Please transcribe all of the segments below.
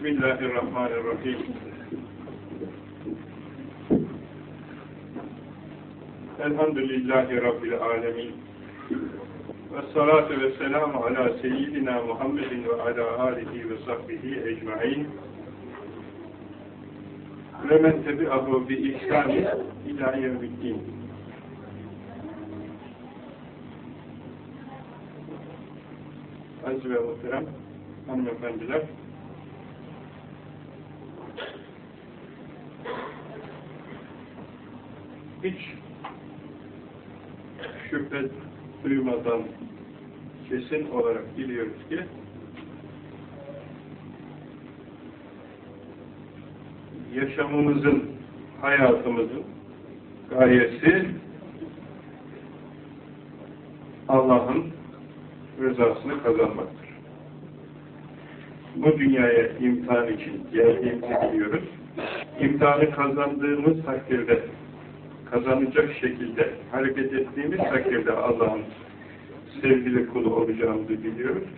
Bismillahirrahmanirrahim. Elhamdülillahi Rabbil alemin. Ve salatu ve selamu ala seyyidina Muhammedin ve ala alihi ve sahbihi ecmain. Ve men tebi'ahu bi ihsani ila yevmiddin. Aziz ve muhterem hanımefendiler, hiç şüphe duymadan kesin olarak biliyoruz ki yaşamımızın, hayatımızın gayesi Allah'ın rızasını kazanmaktır. Bu dünyaya imtihan için geldiğimizi biliyoruz. İmtihanı kazandığımız takdirde kazanacak şekilde hareket ettiğimiz takdirde Allah'ın sevgili kulu olacağımızı biliyoruz.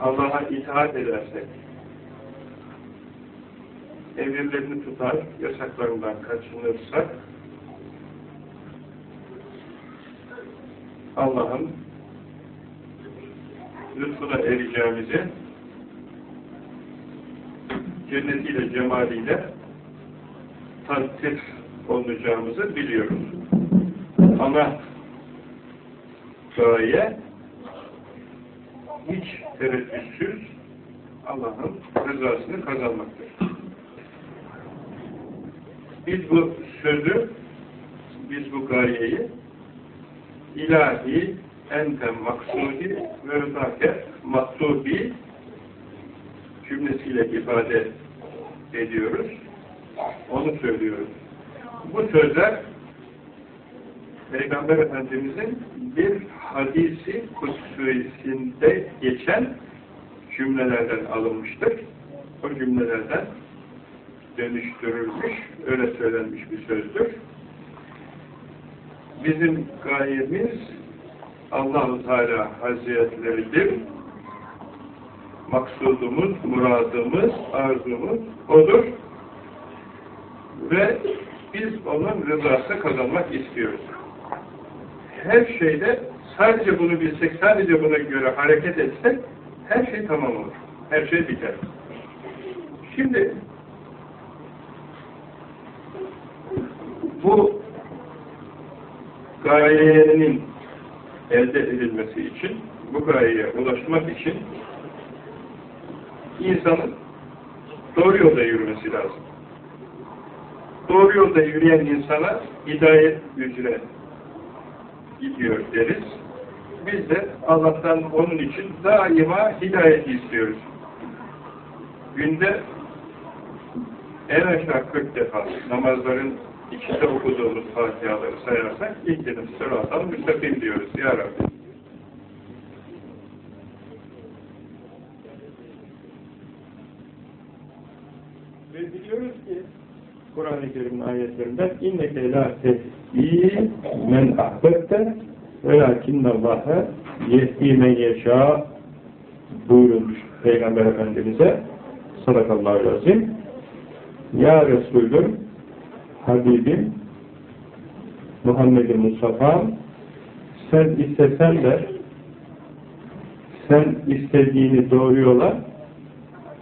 Allah'a itaat edersek, emirlerini tutar, yasaklarından kaçınırsak, Allah'ın lütfuna ereceğimizi, cennetiyle, cemaliyle takdir olacağımızı biliyoruz. Ama gaye hiç tereddütsüz Allah'ın rızasını kazanmaktır. Biz bu sözü, biz bu gayeyi ilahi ente maksudi ve rızake maksubi cümlesiyle ifade ediyoruz. Onu söylüyoruz. Bu sözler Peygamber Efendimiz'in bir hadisi kutsüsünde geçen cümlelerden alınmıştır. O cümlelerden dönüştürülmüş, öyle söylenmiş bir sözdür. Bizim gayemiz Allah-u Teala Hazretleri'dir. Maksudumuz, muradımız, arzumuz odur. Ve biz onun rızasını kazanmak istiyoruz. Her şeyde sadece bunu bilsek, sadece buna göre hareket etsek her şey tamam olur. Her şey biter. Şimdi bu gayenin elde edilmesi için, bu gayeye ulaşmak için insanın doğru yolda yürümesi lazım. Doğru yolda yürüyen insana hidayet yüzüne gidiyor deriz. Biz de Allah'tan onun için daima hidayet istiyoruz. Günde en aşağı 40 defa namazların içinde okuduğumuz fatihaları sayarsak ilk dedim sıradan müstakim diyoruz. Ya Rabbi. Ve biliyoruz ki Kur'an-ı Kerim'in ayetlerinden inneke la tehdi men ahbette velakinnallâhe yehdi men yeşâ buyurmuş Peygamber Efendimiz'e sadakallahu azim Ya Resulüm Habibim Muhammed Mustafa sen istesen de sen istediğini doğru yola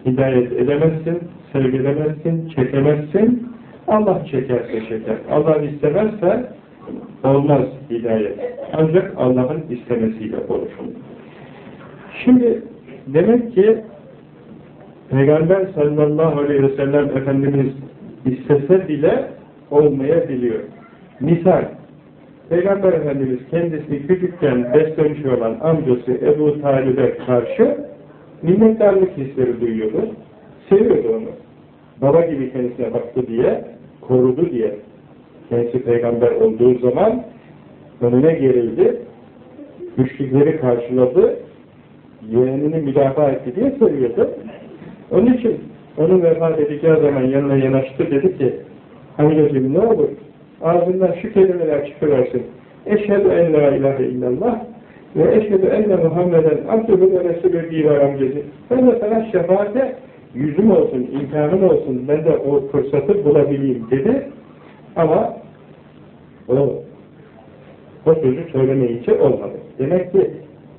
hidayet edemezsin, sevgilemezsin, çekemezsin. Allah çekerse çeker. Allah istemezse olmaz hidayet. Ancak Allah'ın istemesiyle olur. Şimdi demek ki Peygamber sallallahu aleyhi ve sellem Efendimiz istese bile olmayabiliyor. Misal, Peygamber Efendimiz kendisi küçükken beslemiş olan amcası Ebu Talib'e karşı minnettarlık hisleri duyuyordu. Seviyordu onu. Baba gibi kendisine baktı diye, korudu diye. Kendisi peygamber olduğu zaman önüne gerildi, güçlükleri karşıladı, yeğenini müdafaa etti diye seviyordu. Onun için onun vefat edeceği zaman yanına yanaştı dedi ki amcacığım ne olur ağzından şu kelimeler çıkıversin. Eşhedü en la ilahe illallah ve eşhedü enne Muhammeden abdühü ve resulü iyi var amcası. Ben de sana şefaate yüzüm olsun, imkanım olsun, ben de o fırsatı bulabileyim dedi. Ama o, o sözü söylemeyince olmadı. Demek ki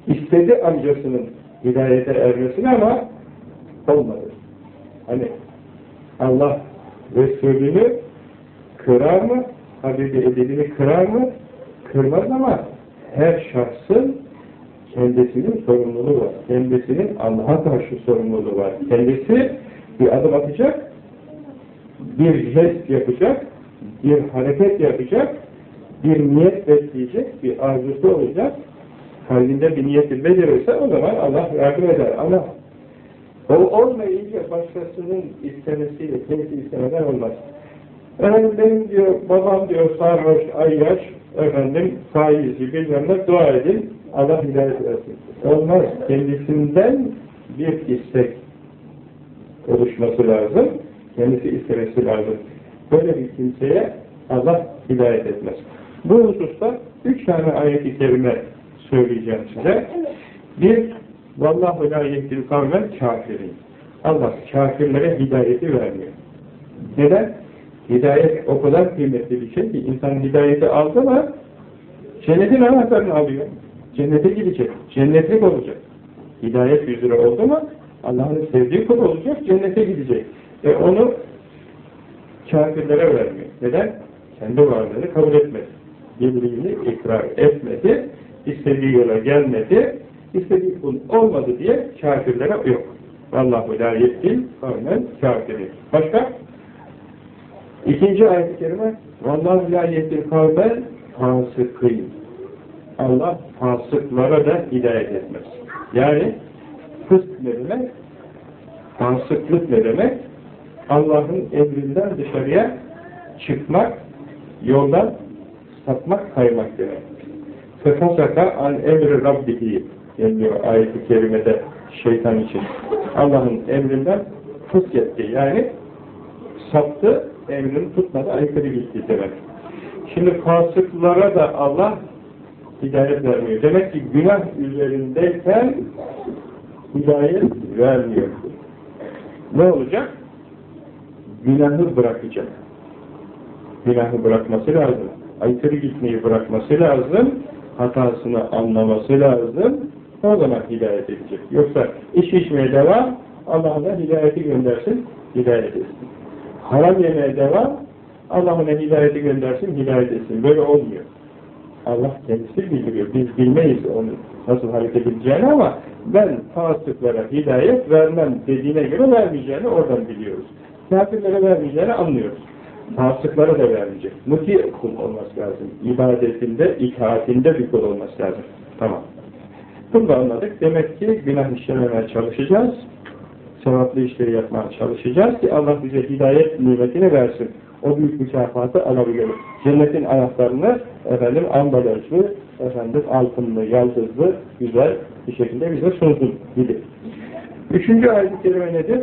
istedi amcasının hidayete ermesini ama olmadı. Hani Allah Resulünü kırar mı? Habibi edilini kırar mı? Kırmaz ama her şahsın kendisinin sorumluluğu var. Kendisinin Allah'a karşı sorumluluğu var. Kendisi bir adım atacak, bir jest yapacak, bir hareket yapacak, bir niyet besleyecek, bir arzusu olacak. Kalbinde bir niyeti belirirse o zaman Allah yardım eder. Ama o olmayınca başkasının istemesiyle, kendisi istemeden olmaz. Efendim benim diyor, babam diyor sarhoş, ayyaş, efendim faizci bilmem ne dua edin, Allah hidayet versin. Olmaz. Kendisinden bir istek oluşması lazım. Kendisi istemesi lazım. Böyle bir kimseye Allah hidayet etmez. Bu hususta üç tane ayet-i kerime söyleyeceğim size. Bir, Vallahu la yehdil kavmel kafirin. Allah kafirlere hidayeti vermiyor. Neden? Hidayet o kadar kıymetli bir şey ki insan hidayeti aldı mı cennetin anahtarını alıyor. Cennete gidecek. Cennetlik olacak. Hidayet yüzüne oldu mu Allah'ın sevdiği kul olacak, cennete gidecek. E onu kafirlere vermiyor. Neden? Kendi varlığını kabul etmedi. Birliğini ikrar etmedi. istediği yola gelmedi. istediği kul olmadı diye kafirlere yok. Vallahu la yettil kavmen kafirin. Başka? İkinci ayet-i kerime Vallahu la yettil kavmen fasıkîn. Allah fasıklara da hidayet etmez. Yani fısk ne demek? Fasıklık ne demek? Allah'ın emrinden dışarıya çıkmak, yoldan sapmak, kaymak demek. Fefasaka an emri Rabbihi deniliyor ayet-i kerimede şeytan için. Allah'ın emrinden fısk etti. Yani saptı, emrini tutmadı, aykırı gitti demek. Şimdi fasıklara da Allah hidayet vermiyor. Demek ki günah üzerindeyken hidayet vermiyor. Ne olacak? Günahı bırakacak. Günahı bırakması lazım. Aykırı gitmeyi bırakması lazım. Hatasını anlaması lazım. O zaman hidayet edecek. Yoksa iş içmeye devam, Allah ona hidayeti göndersin, hidayet etsin. Haram yemeye devam, Allah ona hidayeti göndersin, hidayet etsin. Böyle olmuyor. Allah kendisi bildiriyor. Biz bilmeyiz onu nasıl hareket edeceğini ama ben fasıklara hidayet vermem dediğine göre vermeyeceğini oradan biliyoruz. Kafirlere vermeyeceğini anlıyoruz. Fasıklara da vermeyecek. Muti kul olması lazım. İbadetinde, itaatinde bir kul olması lazım. Tamam. Bunu da anladık. Demek ki günah işlememeye çalışacağız. Sevaplı işleri yapmaya çalışacağız ki Allah bize hidayet nimetini versin o büyük mükafatı alabiliyoruz. Cennetin anahtarını efendim ambalajlı, efendim altınlı, yaldızlı, güzel bir şekilde bize sunsun gibi. Üçüncü ayet-i kerime nedir?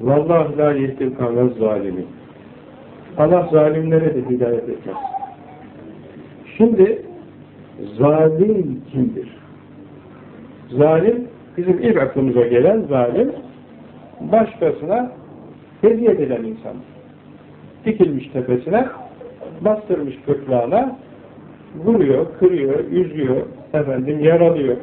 Vallahi la yehdil kavmez zalimin. Allah zalimlere de hidayet etmez. Şimdi zalim kimdir? Zalim, bizim ilk aklımıza gelen zalim, başkasına eziyet eden insan. Dikilmiş tepesine, bastırmış kırtlağına, vuruyor, kırıyor, üzüyor, efendim yaralıyor.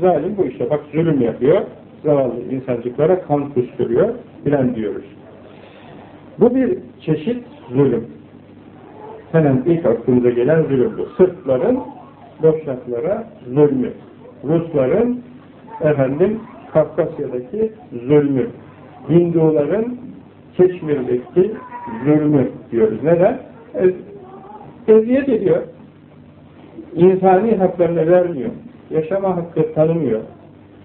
Zalim bu işte, bak zulüm yapıyor, zavallı insancıklara kan kusturuyor, bilen diyoruz. Bu bir çeşit zulüm. Hemen ilk aklımıza gelen zulüm bu. Sırpların zulmü. Rusların efendim Kafkasya'daki zulmü. Hinduların Keşmir'deki zulmü diyoruz. Neden? Ez, eziyet ediyor. İnsani haklarını vermiyor. Yaşama hakkı tanımıyor.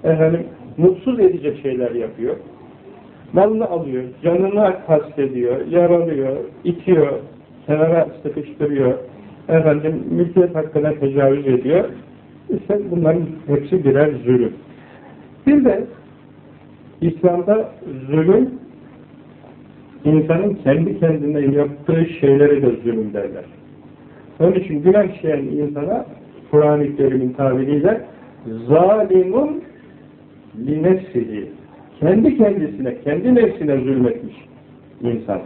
Efendim, mutsuz edecek şeyler yapıyor. Malını alıyor, canını kastediyor, yaralıyor, itiyor, kenara sıkıştırıyor, efendim, mülkiyet hakkına tecavüz ediyor. İşte bunların hepsi birer zulüm. Bir de İslam'da zulüm insanın kendi kendine yaptığı şeyleri de zulüm derler. Onun için günah işleyen insana Kur'an-ı Kerim'in tabiriyle zalimun li nefsihi kendi kendisine, kendi nefsine zulmetmiş insan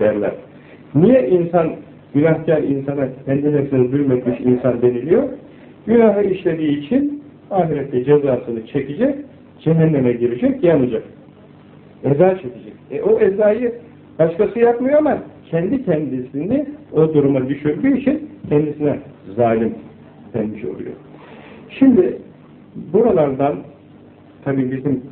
derler. Niye insan, günahkar insana kendi nefsine zulmetmiş insan deniliyor? Günahı işlediği için ahirette cezasını çekecek, cehenneme girecek, yanacak. Eza çekecek. E o ezayı başkası yapmıyor ama kendi kendisini o duruma düşürdüğü için kendisine zalim demiş oluyor. Şimdi buralardan tabi bizim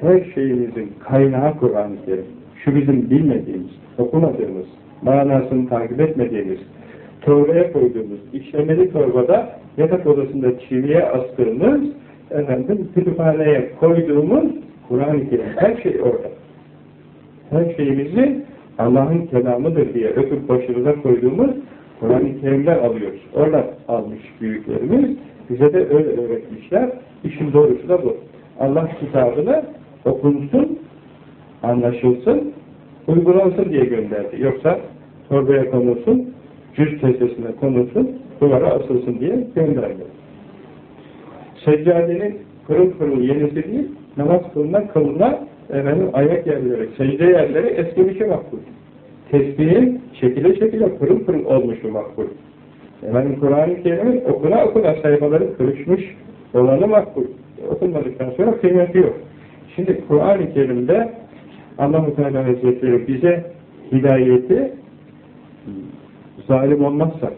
her şeyimizin kaynağı Kur'an-ı Kerim. Şu bizim bilmediğimiz, okumadığımız, manasını takip etmediğimiz, torbaya koyduğumuz, işlemeli torbada yatak odasında çiviye astığımız, efendim, kütüphaneye koyduğumuz Kur'an-ı Kerim. Her şey orada. Her şeyimizi Allah'ın kelamıdır diye öpüp başımıza koyduğumuz Kur'an-ı Kerim'den alıyoruz. Orada almış büyüklerimiz. Bize de öyle öğretmişler. İşin doğrusu da bu. Allah kitabını okunsun, anlaşılsın, uygulansın diye gönderdi. Yoksa torbaya konulsun, cüz kesesine konulsun, duvara asılsın diye gönderdi. Seccadenin pırıl pırıl yenisi değil, namaz kılınan kılına efendim, ayak yerleri, secde yerleri eskimişi makbul. Tesbihin şekile şekile pırıl pırıl olmuşu makbul. Efendim Kur'an-ı Kerim'in okuna okuna sayfaları kırışmış olanı makbul. Okunmadıktan sonra kıymeti yok. Şimdi Kur'an-ı Kerim'de Allah-u Teala Hazretleri bize hidayeti zalim olmazsak,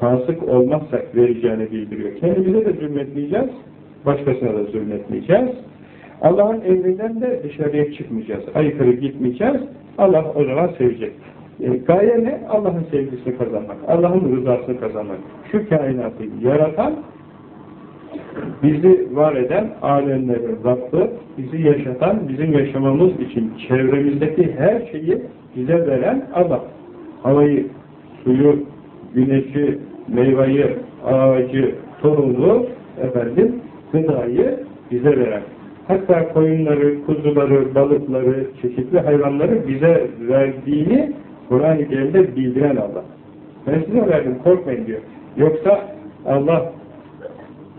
fasık olmazsak vereceğini bildiriyor. Kendimize de zulmetmeyeceğiz, başkasına da zulmetmeyeceğiz. Allah'ın emrinden de dışarıya çıkmayacağız, aykırı gitmeyeceğiz. Allah o zaman sevecek. E, gaye ne? Allah'ın sevgisini kazanmak, Allah'ın rızasını kazanmak. Şu kainatı yaratan, bizi var eden alemlerin Rabbi, bizi yaşatan, bizim yaşamamız için çevremizdeki her şeyi bize veren Allah. Havayı, suyu, güneşi, meyveyi, ağacı, tohumu, efendim, gıdayı bize veren. Hatta koyunları, kuzuları, balıkları, çeşitli hayvanları bize verdiğini Kur'an-ı Kerim'de bildiren Allah. Ben size verdim, korkmayın diyor. Yoksa Allah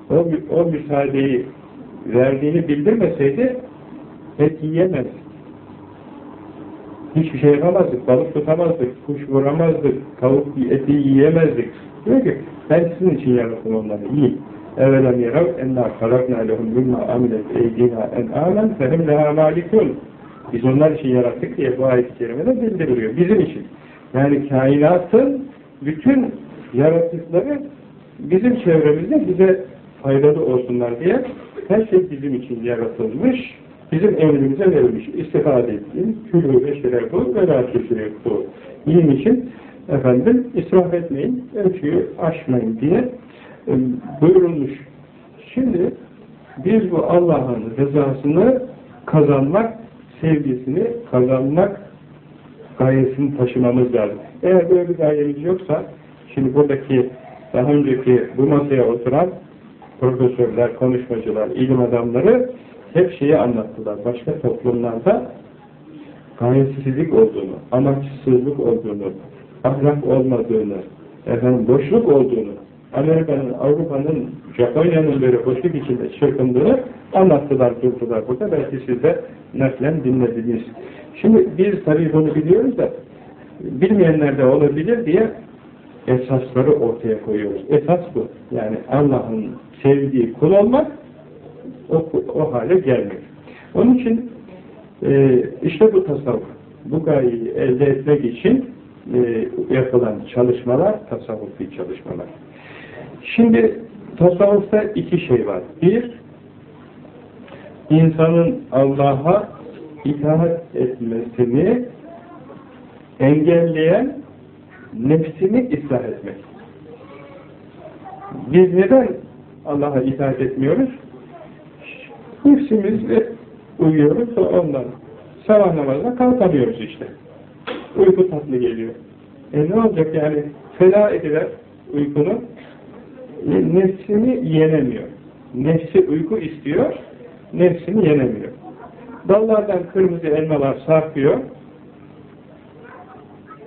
o, o müsaadeyi verdiğini bildirmeseydi et yiyemez. Hiçbir şey yapamazdık, balık tutamazdık, kuş vuramazdık, tavuk eti yiyemezdik. Diyor ki, ben sizin için yarattım onları, yiyin. اَوَلَمْ يَرَوْ اَنَّا خَلَقْنَا لَهُمْ مِمَّا عَمِلَتْ اَيْدِينَا اَنْعَامًا فَهِمْ لَهَا مَالِكُونَ Biz onlar için yarattık diye bu ayet-i kerimede bildiriliyor. Bizim için. Yani kainatın bütün yaratıkları bizim çevremizde bize faydalı olsunlar diye her şey bizim için yaratılmış, bizim emrimize verilmiş. İstifade ettiğin, külü ve şerefu ve la bu. Yiyin için efendim israf etmeyin, ölçüyü aşmayın diye e, buyurulmuş. Şimdi biz bu Allah'ın rızasını kazanmak, sevgisini kazanmak gayesini taşımamız lazım. Eğer böyle bir gayemiz yoksa, şimdi buradaki daha önceki bu masaya oturan profesörler, konuşmacılar, ilim adamları hep şeyi anlattılar. Başka toplumlarda gayesizlik olduğunu, amaçsızlık olduğunu, ahlak olmadığını, efendim boşluk olduğunu, Amerika'nın, Avrupa'nın, Japonya'nın böyle boşluk içinde çırpındığını anlattılar, durdular burada. Belki siz de naklen dinlediniz. Şimdi biz tabii bunu biliyoruz da bilmeyenler de olabilir diye esasları ortaya koyuyoruz. Esas bu. Yani Allah'ın sevdiği kul olmak o, o hale gelmiyor. Onun için e, işte bu tasavvuf. Bu gayeyi elde etmek için e, yapılan çalışmalar tasavvufi çalışmalar. Şimdi tasavvufta iki şey var. Bir, insanın Allah'a itaat etmesini engelleyen nefsini ıslah etmek. Biz neden Allah'a itaat etmiyoruz? Nefsimizle uyuyoruz da ondan. Sabah namazına kalkamıyoruz işte. Uyku tatlı geliyor. E ne olacak yani? Feda ediler uykunu. Nefsini yenemiyor. Nefsi uyku istiyor, nefsini yenemiyor. Dallardan kırmızı elmalar sarkıyor,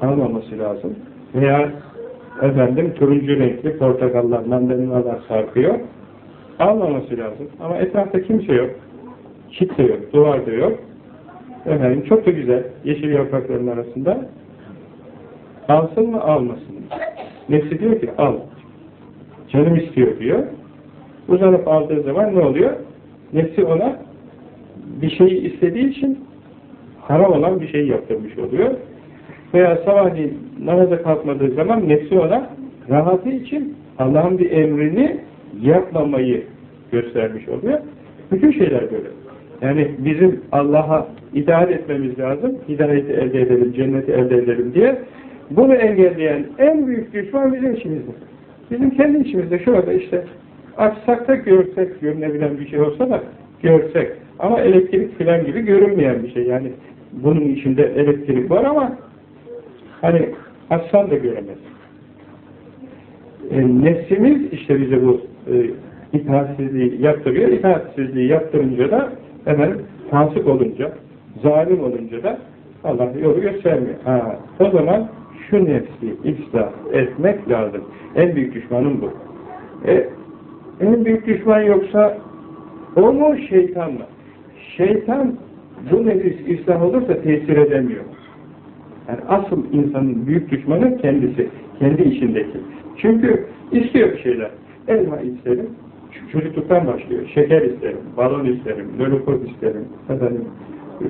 almaması lazım. Veya efendim turuncu renkli portakallar, mandalinalar sarkıyor. almaması lazım. Ama etrafta kimse yok. De yok, duvar da yok. Efendim çok da güzel, yeşil yaprakların arasında. Alsın mı, almasın mı? Nefsi diyor ki, al. Canım istiyor diyor. Uzanıp aldığı zaman ne oluyor? Nefsi ona bir şeyi istediği için haram olan bir şey yaptırmış oluyor. Veya sabahleyin namaza kalkmadığı zaman nefsi ona rahatı için Allah'ın bir emrini yapmamayı göstermiş oluyor. Bütün şeyler böyle. Yani bizim Allah'a itaat etmemiz lazım, hidayeti elde edelim, cenneti elde edelim diye. Bunu engelleyen en büyük düşman bizim içimizde. Bizim kendi içimizde şurada işte açsak da görsek, görünebilen bir şey olsa da görsek. Ama elektrik filan gibi görünmeyen bir şey. Yani bunun içinde elektrik var ama hani açsan da göremez. E, nefsimiz işte bize bu e, itaatsizliği yaptırıyor. İtaatsizliği yaptırınca da hemen fasık olunca, zalim olunca da Allah yolu göstermiyor. Ha, o zaman şu nefsi ıslah etmek lazım. En büyük düşmanım bu. E, en büyük düşman yoksa o mu şeytan mı? Şeytan bu nefis ıslah olursa tesir edemiyor. Yani asıl insanın büyük düşmanı kendisi, kendi içindeki. Çünkü istiyor bir şeyler. Elma isterim, çocukluktan başlıyor. Şeker isterim, balon isterim, lollipop isterim, efendim, e,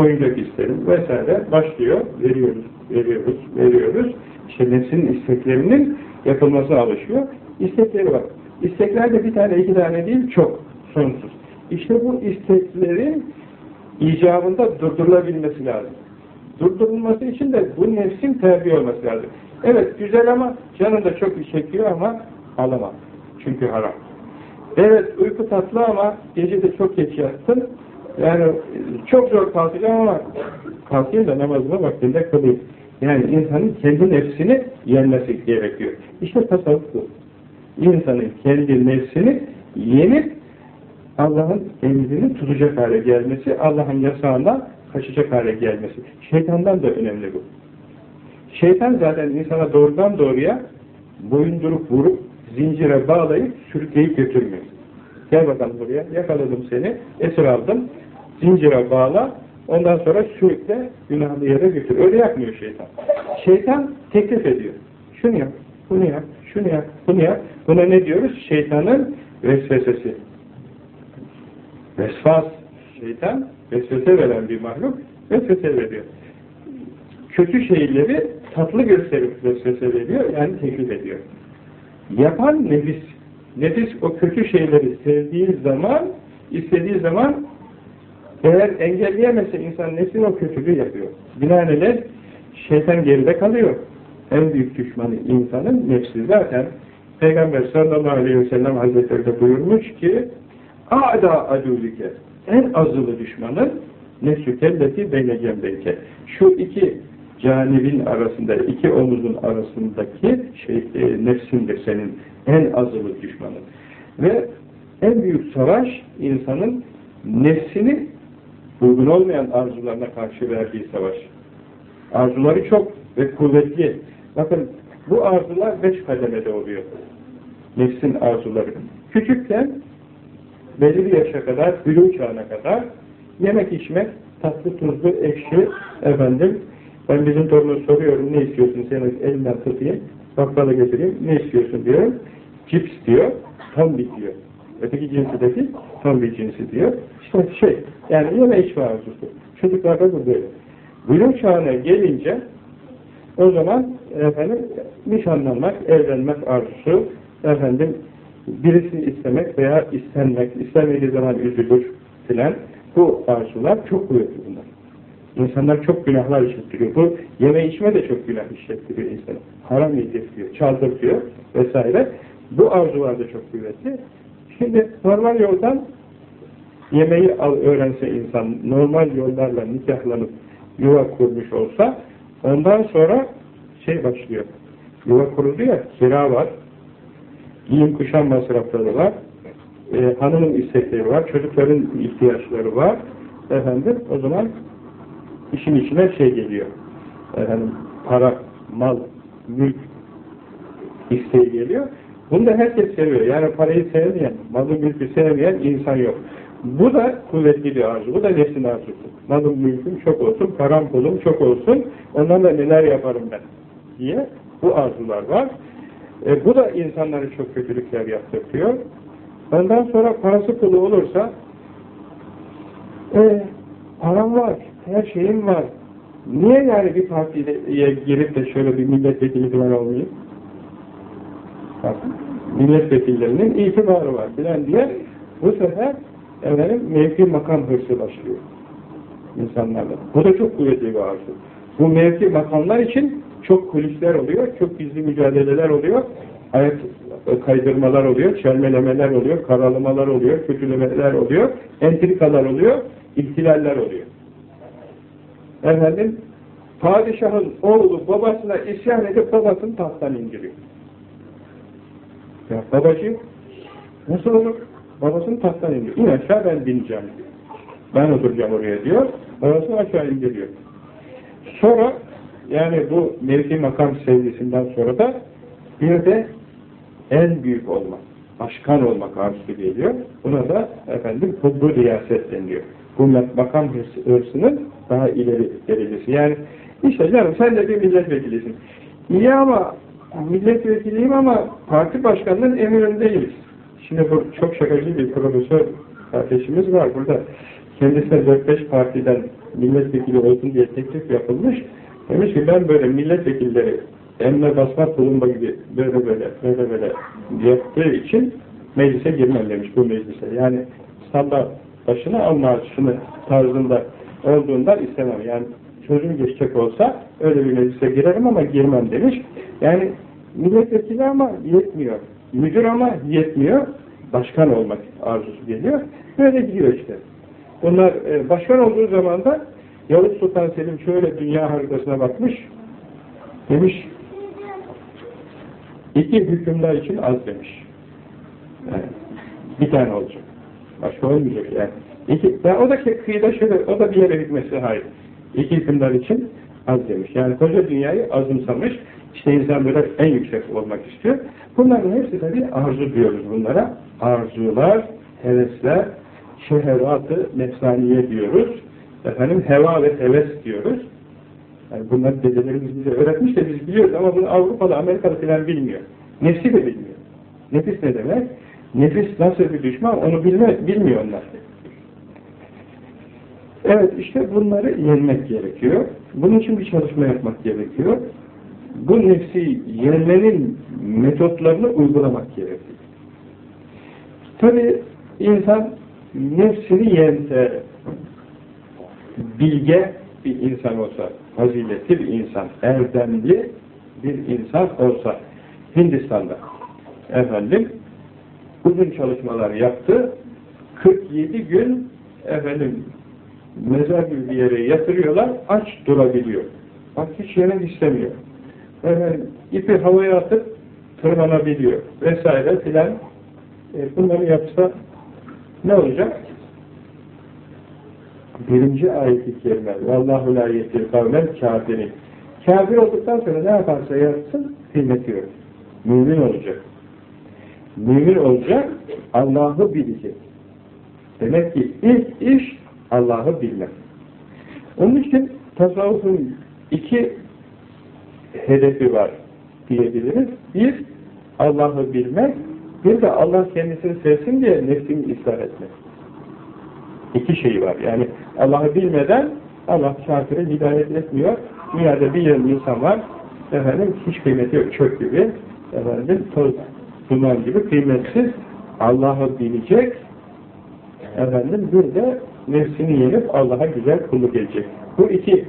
oyuncak isterim vesaire başlıyor. Veriyoruz, veriyoruz, veriyoruz. İşte nefsinin isteklerinin yapılmasına alışıyor. İstekleri var. İstekler de bir tane, iki tane değil, çok, sonsuz. İşte bu isteklerin icabında durdurulabilmesi lazım. Durdurulması için de bu nefsin terbiye olması lazım. Evet güzel ama canın da çok çekiyor ama alamam. Çünkü haram. Evet uyku tatlı ama gece de çok geç yattın. Yani çok zor kalkacağım ama kalkayım da namazımı vaktinde kılayım. Yani insanın kendi nefsini yenmesi gerekiyor. İşte tasavvuf bu. İnsanın kendi nefsini yenip Allah'ın emrini tutacak hale gelmesi, Allah'ın yasağından kaçacak hale gelmesi. Şeytandan da önemli bu. Şeytan zaten insana doğrudan doğruya boyundurup vurup, zincire bağlayıp, sürükleyip götürmüyor. Gel bakalım buraya, yakaladım seni, esir aldım, zincire bağla, ondan sonra sürükle, günahlı yere götür. Öyle yapmıyor şeytan. Şeytan teklif ediyor. Şunu yap, bunu yap, şunu yap, bunu yap. Buna ne diyoruz? Şeytanın vesvesesi. Vesvas, şeytan, vesvese veren bir mahluk, vesvese veriyor. Kötü şeyleri tatlı gösterip vesvese veriyor, yani teklif ediyor. Yapan nefis. Nefis o kötü şeyleri sevdiği zaman, istediği zaman eğer engelleyemezse insan nefsin o kötülüğü yapıyor. Binaenaleyh şeytan geride kalıyor. En büyük düşmanı insanın nefsi zaten. Peygamber sallallahu aleyhi ve sellem hazretleri de buyurmuş ki A'da adûlike en azılı düşmanın nefsükelleti beyne cembeyke. Şu iki canibin arasında, iki omuzun arasındaki şey, e, nefsindir senin en azılı düşmanın. Ve en büyük savaş insanın nefsini uygun olmayan arzularına karşı verdiği savaş. Arzuları çok ve kuvvetli. Bakın bu arzular beş kademede oluyor. Nefsin arzuları. Küçükken belli bir yaşa kadar, bülü çağına kadar yemek içmek, tatlı tuzlu, ekşi, efendim, ben bizim torunu soruyorum, ne istiyorsun, seni elinden tutayım, bakkala getireyim, ne istiyorsun diyorum, cips diyor, tombik diyor. Öteki cinsi de değil, tombik cinsi diyor. İşte şey, yani yeme içme arzusu. Çocuklarda bu böyle. Bülü çağına gelince, o zaman efendim, nişanlanmak, evlenmek arzusu, efendim, birisini istemek veya istenmek, istemediği zaman üzülür filan. Bu arzular çok kuvvetli bunlar. İnsanlar çok günahlar işlettiriyor. Bu yeme içme de çok günah işlettiriyor insanı. Haram yedirtiyor, çaldırtıyor vesaire. Bu arzular da çok kuvvetli. Şimdi normal yoldan yemeği al, öğrense insan, normal yollarla nikahlanıp yuva kurmuş olsa, ondan sonra şey başlıyor. Yuva kuruldu ya, kira var, giyim kuşam masrafları var, e, hanımın istekleri var, çocukların ihtiyaçları var. Efendim, o zaman işin içine şey geliyor. Efendim, para, mal, mülk isteği geliyor. Bunu da herkes seviyor. Yani parayı sevmeyen, malı mülkü sevmeyen insan yok. Bu da kuvvetli bir arzu. Bu da nefsin arzusu. Malım mülküm çok olsun, param pulum çok olsun. Onlarla neler yaparım ben diye bu arzular var. E, bu da insanları çok kötülükler yaptırtıyor. Ondan sonra parası pulu olursa e, param var, her şeyim var. Niye yani bir partiye girip de şöyle bir milletvekili falan olmayayım? Bak, milletvekillerinin itibarı var filan diye bu sefer efendim, mevki makam hırsı başlıyor insanlarda. Bu da çok kuvvetli bir arzu. Bu mevki makamlar için çok kulisler oluyor, çok gizli mücadeleler oluyor, ayak kaydırmalar oluyor, çelmelemeler oluyor, karalamalar oluyor, kötülemeler oluyor, entrikalar oluyor, ihtilaller oluyor. Efendim, padişahın oğlu babasına isyan edip babasını tahttan indiriyor. Ya babacığım, nasıl olur? Babasını tahttan indiriyor. İn aşağı ben bineceğim. Ben oturacağım oraya diyor. Babasını aşağı indiriyor. Sonra yani bu mevki makam sevgisinden sonra da bir de en büyük olmak, başkan olmak arzusu geliyor. Buna da efendim hubbu riyaset deniliyor. Bu makam hırsının daha ileri derecesi. Yani işte canım sen de bir milletvekilisin. İyi ama milletvekiliyim ama parti başkanının emrindeyiz. Şimdi bu çok şakacı bir profesör kardeşimiz var burada. Kendisine 4-5 partiden milletvekili olsun diye teklif yapılmış. Demiş ki ben böyle milletvekilleri emre basma tulumba gibi böyle böyle böyle böyle yaptığı için meclise girmem demiş bu meclise. Yani salla başına alma şunu tarzında olduğundan istemem. Yani çocuğum geçecek olsa öyle bir meclise girerim ama girmem demiş. Yani milletvekili ama yetmiyor. Müdür ama yetmiyor. Başkan olmak arzusu geliyor. Böyle gidiyor işte. Bunlar e, başkan olduğu zaman da Yavuz Sultan Selim şöyle dünya haritasına bakmış. Demiş iki hükümler için az demiş. Yani, bir tane olacak. Başka olmayacak yani. İki, yani o da kıyıda şöyle, o da bir yere hükmesi hayır. İki hükümler için az demiş. Yani koca dünyayı azımsamış. İşte insan böyle en yüksek olmak istiyor. Bunların hepsi tabii arzu diyoruz bunlara. Arzular, hevesler, şeheratı nefsaniye diyoruz. Efendim heva ve heves diyoruz. Yani bunları dedelerimiz bize öğretmiş de biz biliyoruz ama bunu Avrupalı, Amerikalı filan bilmiyor. Nefsi de bilmiyor. Nefis ne demek? Nefis nasıl bir düşman onu bilme, bilmiyor onlar. Evet işte bunları yenmek gerekiyor. Bunun için bir çalışma yapmak gerekiyor. Bu nefsi yenmenin metotlarını uygulamak gerekiyor. Tabi insan nefsini yense, bilge bir insan olsa, faziletli bir insan, erdemli bir insan olsa, Hindistan'da efendim uzun çalışmalar yaptı, 47 gün efendim mezar gibi bir yere yatırıyorlar, aç durabiliyor. Bak hiç yemek istemiyor. Efendim, ipi havaya atıp tırmanabiliyor vesaire filan. E, bunları yapsa ne olacak? Birinci ayet-i kerime Vallahu la yetil kavmel kafirin Kafir olduktan sonra ne yaparsa yapsın kıymeti. Mümin olacak. Mümin olacak, Allah'ı bilecek. Demek ki ilk iş Allah'ı bilmek. Onun için tasavvufun iki hedefi var diyebiliriz. Bir, Allah'ı bilmek, bir de Allah kendisini sevsin diye nefsini ıslah etmek. İki şey var. Yani Allah'ı bilmeden Allah kafire hidayet etmiyor. Dünyada bir yıl insan var. Efendim hiç kıymeti yok. Çök gibi. Efendim toz, duman gibi kıymetsiz. Allah'ı bilecek. Efendim bir de nefsini yenip Allah'a güzel kulluk edecek. Bu iki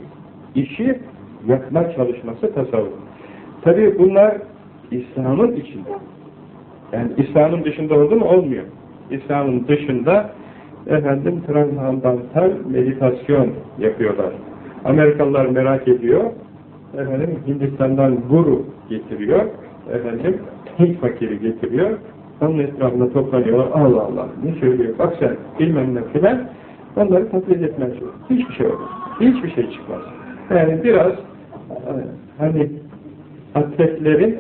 işi yapma çalışması tasavvuf. Tabi bunlar İslam'ın içinde. Yani İslam'ın dışında oldu mu? Olmuyor. İslam'ın dışında efendim transhandantal meditasyon yapıyorlar. Amerikalılar merak ediyor. Efendim Hindistan'dan guru getiriyor. Efendim Hint fakiri getiriyor. Onun etrafında toplanıyorlar. Allah Allah ne söylüyor? Bak sen bilmem ne filan. Onları taklit etmez. Hiçbir şey olmaz. Hiçbir şey çıkmaz. Yani biraz hani atletlerin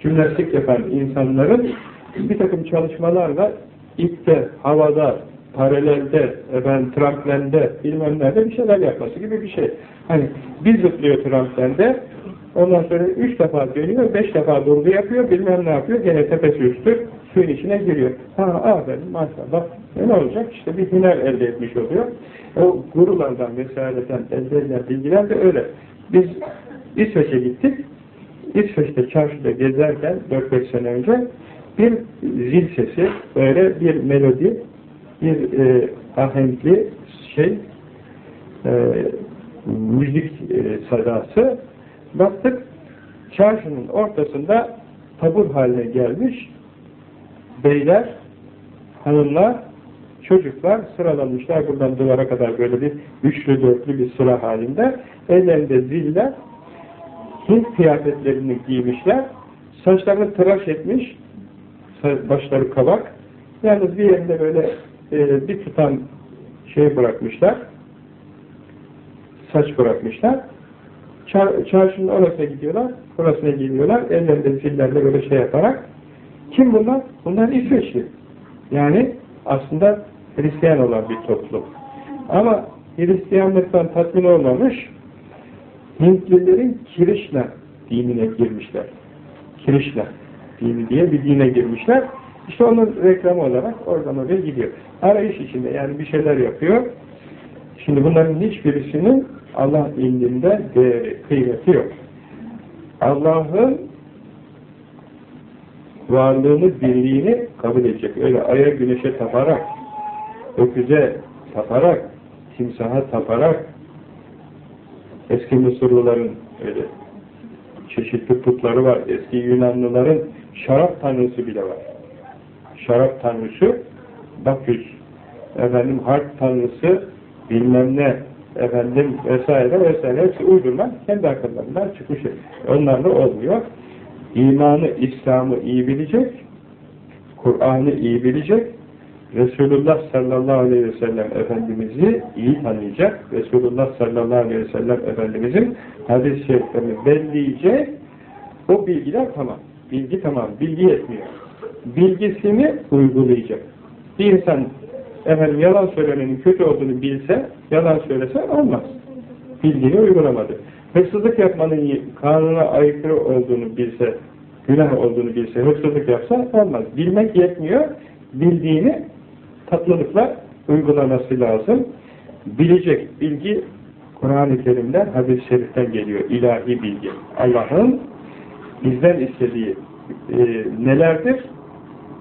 cümlestik yapan insanların bir takım çalışmalarla ipte, havada, paralelde, efendim, tramplende, bilmem nerede bir şeyler yapması gibi bir şey. Hani bir zıplıyor tramplende, ondan sonra üç defa dönüyor, beş defa durgu yapıyor, bilmem ne yapıyor, gene tepesi üstü suyun içine giriyor. Ha aferin maşallah. E ne olacak? İşte bir hüner elde etmiş oluyor. O gurulardan vesaireden elde edilen bilgiler de öyle. Biz İsveç'e gittik. İsveç'te çarşıda gezerken 4-5 sene önce bir zil sesi, böyle bir melodi, bir e, ahenkli şey, e, müzik e, sadası. Baktık, çarşının ortasında tabur haline gelmiş beyler, hanımlar, çocuklar sıralanmışlar buradan duvara kadar böyle bir üçlü dörtlü bir sıra halinde. Ellerinde ziller, Hint kıyafetlerini giymişler, saçlarını tıraş etmiş, başları kabak, yalnız bir yerinde böyle e, bir tutan şey bırakmışlar, saç bırakmışlar. Çar, çarşının orasına gidiyorlar, orasına gidiyorlar, ellerinde zillerle böyle şey yaparak. Kim bunlar? Bunlar İsveçli. Yani aslında Hristiyan olan bir toplum. Ama Hristiyanlıktan tatmin olmamış, Hintlilerin Kirişna dinine girmişler. Kirişna dini diye bir dine girmişler. İşte onun reklamı olarak oradan oraya gidiyor. Arayış içinde yani bir şeyler yapıyor. Şimdi bunların hiçbirisinin Allah indinde değeri, kıymeti yok. Allah'ın varlığını, birliğini kabul edecek. Öyle aya güneşe taparak, öküze taparak, timsaha taparak, eski Mısırlıların öyle çeşitli putları var. Eski Yunanlıların şarap tanrısı bile var. Şarap tanrısı Baküs, efendim harp tanrısı bilmem ne, efendim vesaire vesaire hepsi uydurma kendi akıllarından çıkmış. Onlarla olmuyor. İmanı, İslam'ı iyi bilecek, Kur'an'ı iyi bilecek, Resulullah sallallahu aleyhi ve sellem Efendimiz'i iyi tanıyacak, Resulullah sallallahu aleyhi ve sellem Efendimiz'in hadis-i şeriflerini belleyecek, o bilgiler tamam. Bilgi tamam, bilgi yetmiyor. Bilgisini uygulayacak. Bir insan efendim yalan söylemenin kötü olduğunu bilse, yalan söylese olmaz. Bilgini uygulamadı. Hırsızlık yapmanın kanuna aykırı olduğunu bilse, günah olduğunu bilse, hırsızlık yapsa olmaz. Bilmek yetmiyor, bildiğini tatlılıkla uygulaması lazım. Bilecek bilgi Kur'an-ı Kerim'den, hadis-i şeriften geliyor. ilahi bilgi. Allah'ın bizden istediği e, nelerdir?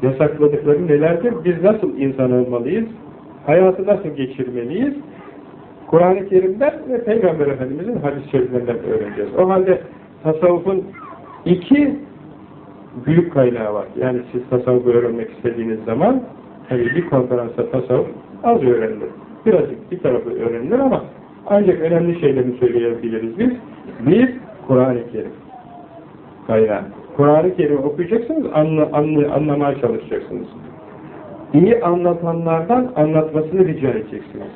Yasakladıkları nelerdir? Biz nasıl insan olmalıyız? Hayatı nasıl geçirmeliyiz? Kur'an-ı Kerim'den ve Peygamber Efendimiz'in hadis-i şeriflerinden öğreneceğiz. O halde tasavvufun iki büyük kaynağı var. Yani siz tasavvufu öğrenmek istediğiniz zaman tabii bir konferansta tasavvuf az öğrenilir. Birazcık bir tarafı öğrenilir ama ancak önemli şeylerini söyleyebiliriz biz. Bir, Kur'an-ı Kerim kaynağı. Kur'an-ı Kerim okuyacaksınız, anla, anla, anlamaya çalışacaksınız. İyi anlatanlardan anlatmasını rica edeceksiniz.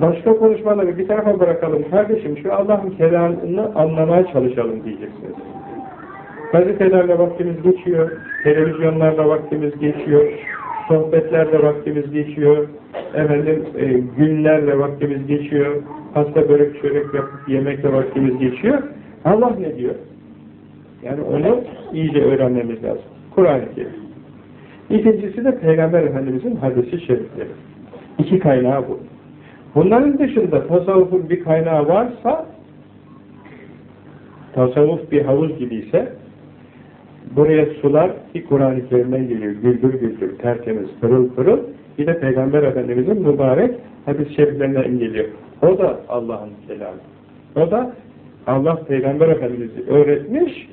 Başka konuşmaları bir tarafa bırakalım. Kardeşim şu Allah'ın kelamını anlamaya çalışalım diyeceksiniz. Gazetelerle vaktimiz geçiyor, televizyonlarla vaktimiz geçiyor, sohbetlerle vaktimiz geçiyor, efendim e, günlerle vaktimiz geçiyor, hasta börek çörek yapıp yemekle vaktimiz geçiyor. Allah ne diyor? Yani onu iyice öğrenmemiz lazım. Kur'an-ı Kerim. İkincisi de Peygamber Efendimiz'in hadisi şerifleri. İki kaynağı bu. Bunların dışında tasavvufun bir kaynağı varsa tasavvuf bir havuz gibi ise buraya sular bir Kur'an-ı Kerim'den geliyor. Güldür güldür, tertemiz, pırıl pırıl. Bir de Peygamber Efendimiz'in mübarek hadis-i şeriflerinden geliyor. O da Allah'ın kelamı. O da Allah Peygamber Efendimiz'i öğretmiş,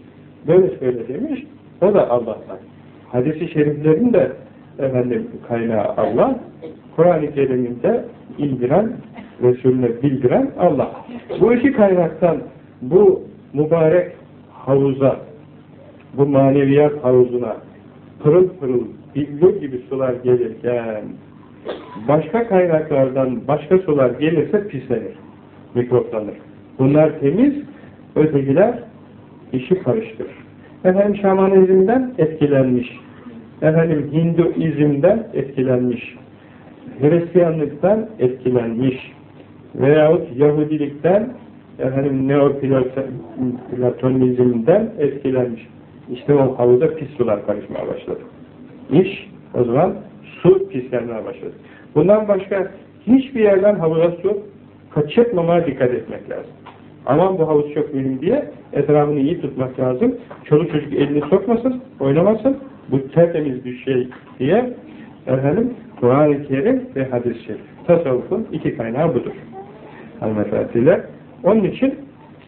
böyle söyle demiş, o da Allah'tan. Hadis-i şeriflerin de efendim kaynağı Allah, Kur'an-ı Kerim'inde indiren, Resulüne bildiren Allah. Bu iki kaynaktan bu mübarek havuza, bu maneviyat havuzuna pırıl pırıl billur gibi sular gelirken başka kaynaklardan başka sular gelirse pislenir, mikroplanır. Bunlar temiz, ötekiler işi karıştırır. Efendim şamanizmden etkilenmiş, efendim Hinduizmden etkilenmiş, Hristiyanlıktan etkilenmiş veyahut Yahudilikten efendim Neoplatonizmden etkilenmiş. İşte o havuza pis sular karışmaya başladı. İş o zaman su pislenmeye başladı. Bundan başka hiçbir yerden havuza su kaçırmamaya dikkat etmek lazım. Aman bu havuz çok mühim diye etrafını iyi tutmak lazım. Çoluk çocuk elini sokmasın, oynamasın. Bu tertemiz bir şey diye efendim Kur'an-ı Kerim ve hadis-i şerif. Tasavvufun iki kaynağı budur. Hanımefendiler. Onun için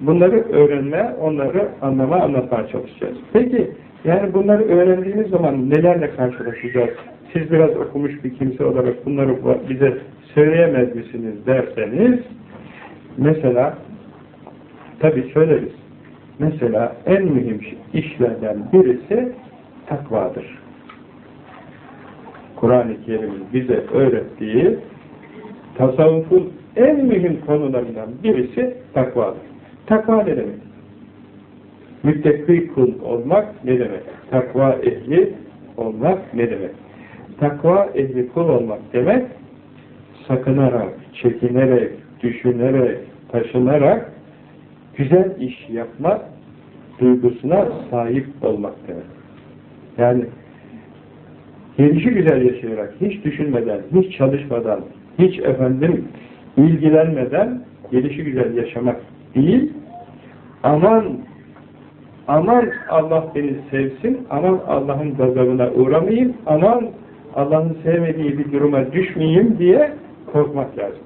bunları öğrenmeye, onları anlamaya, anlatmaya çalışacağız. Peki, yani bunları öğrendiğimiz zaman nelerle karşılaşacağız? Siz biraz okumuş bir kimse olarak bunları bize söyleyemez misiniz derseniz, mesela, tabi söyleriz. Mesela en mühim işlerden birisi takvadır. Kur'an-ı Kerim'in bize öğrettiği tasavvufun en mühim konularından birisi takvadır. Takva ne demek? Müttekî kul olmak ne demek? Takva ehli olmak ne demek? Takva ehli kul olmak demek sakınarak, çekinerek, düşünerek, taşınarak güzel iş yapmak duygusuna sahip olmak demek. Yani gelişi güzel yaşayarak, hiç düşünmeden, hiç çalışmadan, hiç efendim ilgilenmeden gelişi güzel yaşamak değil, aman aman Allah beni sevsin, aman Allah'ın gazabına uğramayayım, aman Allah'ın sevmediği bir duruma düşmeyeyim diye korkmak lazım.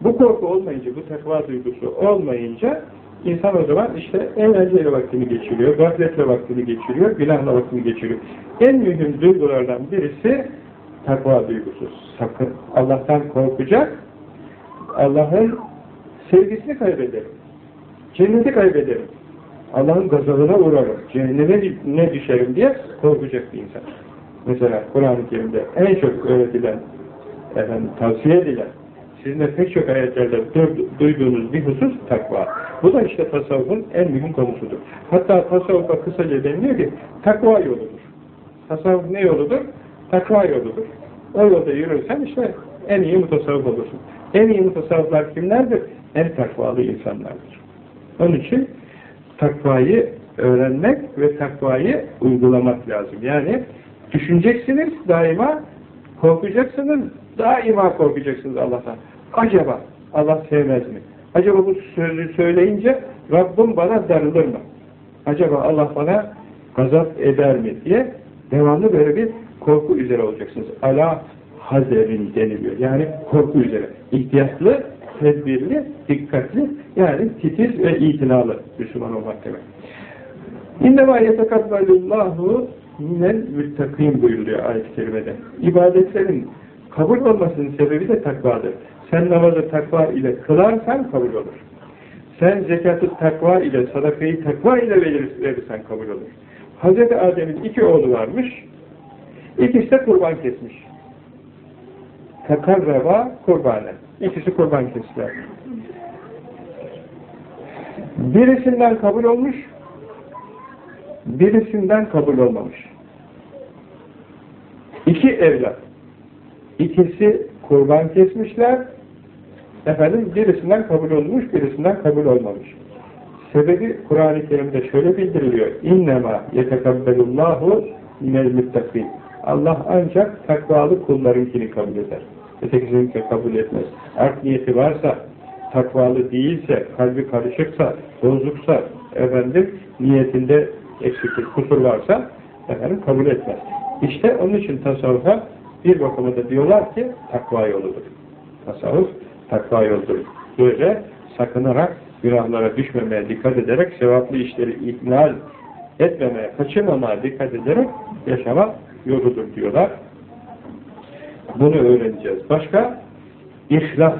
Bu korku olmayınca, bu takva duygusu olmayınca insan o zaman işte eğlenceyle vaktini geçiriyor, gafletle vaktini geçiriyor, günahla vaktini geçiriyor. En mühim duygulardan birisi takva duygusu. Sakın Allah'tan korkacak, Allah'ın sevgisini kaybederim. Cenneti kaybederim. Allah'ın gazabına uğrarım. Cehenneme ne düşerim diye korkacak bir insan. Mesela Kur'an-ı Kerim'de en çok öğretilen, efendim, tavsiye edilen, sizin de pek çok ayetlerde duyduğunuz bir husus takva. Bu da işte tasavvufun en mühim konusudur. Hatta tasavvufa kısaca deniliyor ki takva yoludur. Tasavvuf ne yoludur? Takva yoludur. O yolda yürürsen işte en iyi mutasavvuf olursun. En iyi mutasavvıflar kimlerdir? En takvalı insanlardır. Onun için takvayı öğrenmek ve takvayı uygulamak lazım. Yani düşüneceksiniz daima, korkacaksınız, daima korkacaksınız Allah'tan. Acaba Allah sevmez mi? Acaba bu sözü söyleyince Rabbim bana darılır mı? Acaba Allah bana gazap eder mi diye devamlı böyle bir korku üzere olacaksınız. Ala hazerin deniliyor. Yani korku üzere. İhtiyatlı, tedbirli, dikkatli, yani titiz ve itinalı Müslüman olmak demek. İnnemâ yetekabbalullahu minel müttakîn buyuruyor ayet-i kerimede. İbadetlerin kabul olmasının sebebi de takvadır. Sen namazı takva ile kılarsan kabul olur. Sen zekatı takva ile, sadakayı takva ile verirsen kabul olur. Hz. Adem'in iki oğlu varmış, ikisi de kurban kesmiş. Tekarreva kurbanen. İkisi kurban kestiler. Birisinden kabul olmuş, birisinden kabul olmamış. İki evlat. İkisi kurban kesmişler, efendim birisinden kabul olmuş, birisinden kabul olmamış. Sebebi Kur'an-ı Kerim'de şöyle bildiriliyor. İnnemâ yetekabbelullahu minel müttakîn. Allah ancak takvalı kullarınkini kabul eder. Ötekisini kabul etmez. Art niyeti varsa, takvalı değilse, kalbi karışıksa, bozuksa, efendim, niyetinde eksiklik, kusur varsa, efendim, kabul etmez. İşte onun için tasavvufa bir bakımda diyorlar ki, takva yoludur. Tasavvuf, takva yoludur. Böyle sakınarak, günahlara düşmemeye dikkat ederek, sevaplı işleri ihlal etmemeye, kaçırmamaya dikkat ederek yaşamak yoludur diyorlar. Bunu öğreneceğiz. Başka? İhlas.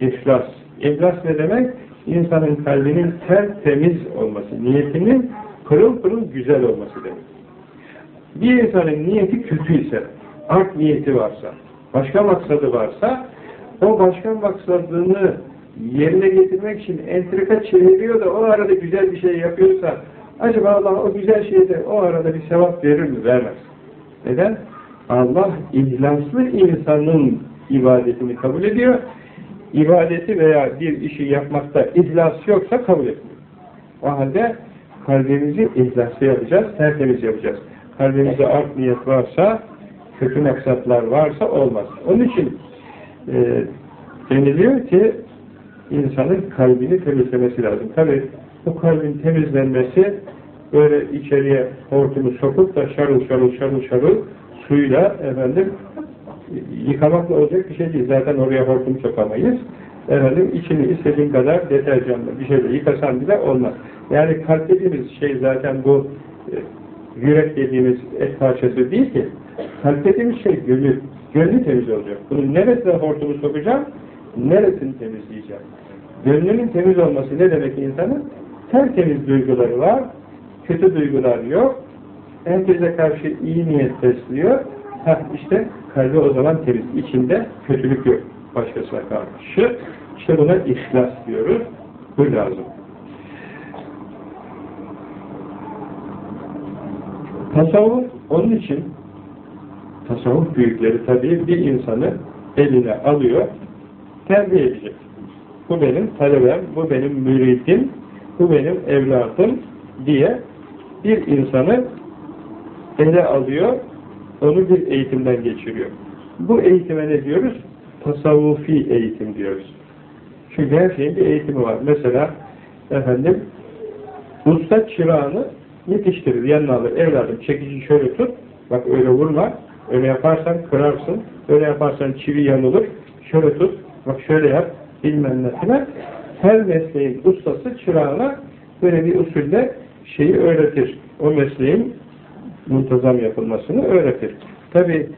İhlas. İhlas ne demek? İnsanın kalbinin tertemiz olması, niyetinin pırıl pırıl güzel olması demek. Bir insanın niyeti kötü ise, art niyeti varsa, başka maksadı varsa, o başka maksadını yerine getirmek için entrika çeviriyor da o arada güzel bir şey yapıyorsa acaba Allah o güzel şeyde o arada bir sevap verir mi? Vermez. Neden? Allah ihlaslı insanın ibadetini kabul ediyor. İbadeti veya bir işi yapmakta ihlas yoksa kabul etmiyor. O halde kalbimizi ihlaslı yapacağız, tertemiz yapacağız. Kalbimizde art niyet varsa, kötü maksatlar varsa olmaz. Onun için e, deniliyor ki insanın kalbini temizlemesi lazım. Tabi bu kalbin temizlenmesi böyle içeriye hortumu sokup da şarıl şarıl şarıl şarıl suyla efendim yıkamakla olacak bir şey değil. Zaten oraya hortum sokamayız. Efendim içini istediğin kadar deterjanla bir şeyle yıkasan bile olmaz. Yani kalp dediğimiz şey zaten bu e, yürek dediğimiz et parçası değil ki. Kalp dediğimiz şey gönül. Gönlü temiz olacak. Bunun neresine hortumu sokacağım, neresini temizleyeceğim. Gönlünün temiz olması ne demek insanın? Tertemiz duyguları var, kötü duygular yok, herkese karşı iyi niyet besliyor. Heh, işte kalbi o zaman temiz. İçinde kötülük yok. Başkasına karşı. İşte buna ihlas diyoruz. Bu lazım. Tasavvuf onun için tasavvuf büyükleri tabii bir insanı eline alıyor, terbiye edecek. Bu benim talebem, bu benim müridim, bu benim evladım diye bir insanı ele alıyor, onu bir eğitimden geçiriyor. Bu eğitime ne diyoruz? Tasavvufi eğitim diyoruz. Çünkü her şeyin bir eğitimi var. Mesela efendim usta çırağını yetiştirir, yanına alır. Evladım çekici şöyle tut, bak öyle vurma, öyle yaparsan kırarsın, öyle yaparsan çivi yanılır, şöyle tut, bak şöyle yap, bilmem ne filan. Her mesleğin ustası çırağına böyle bir usulde şeyi öğretir. O mesleğin muntazam yapılmasını öğretir. Tabi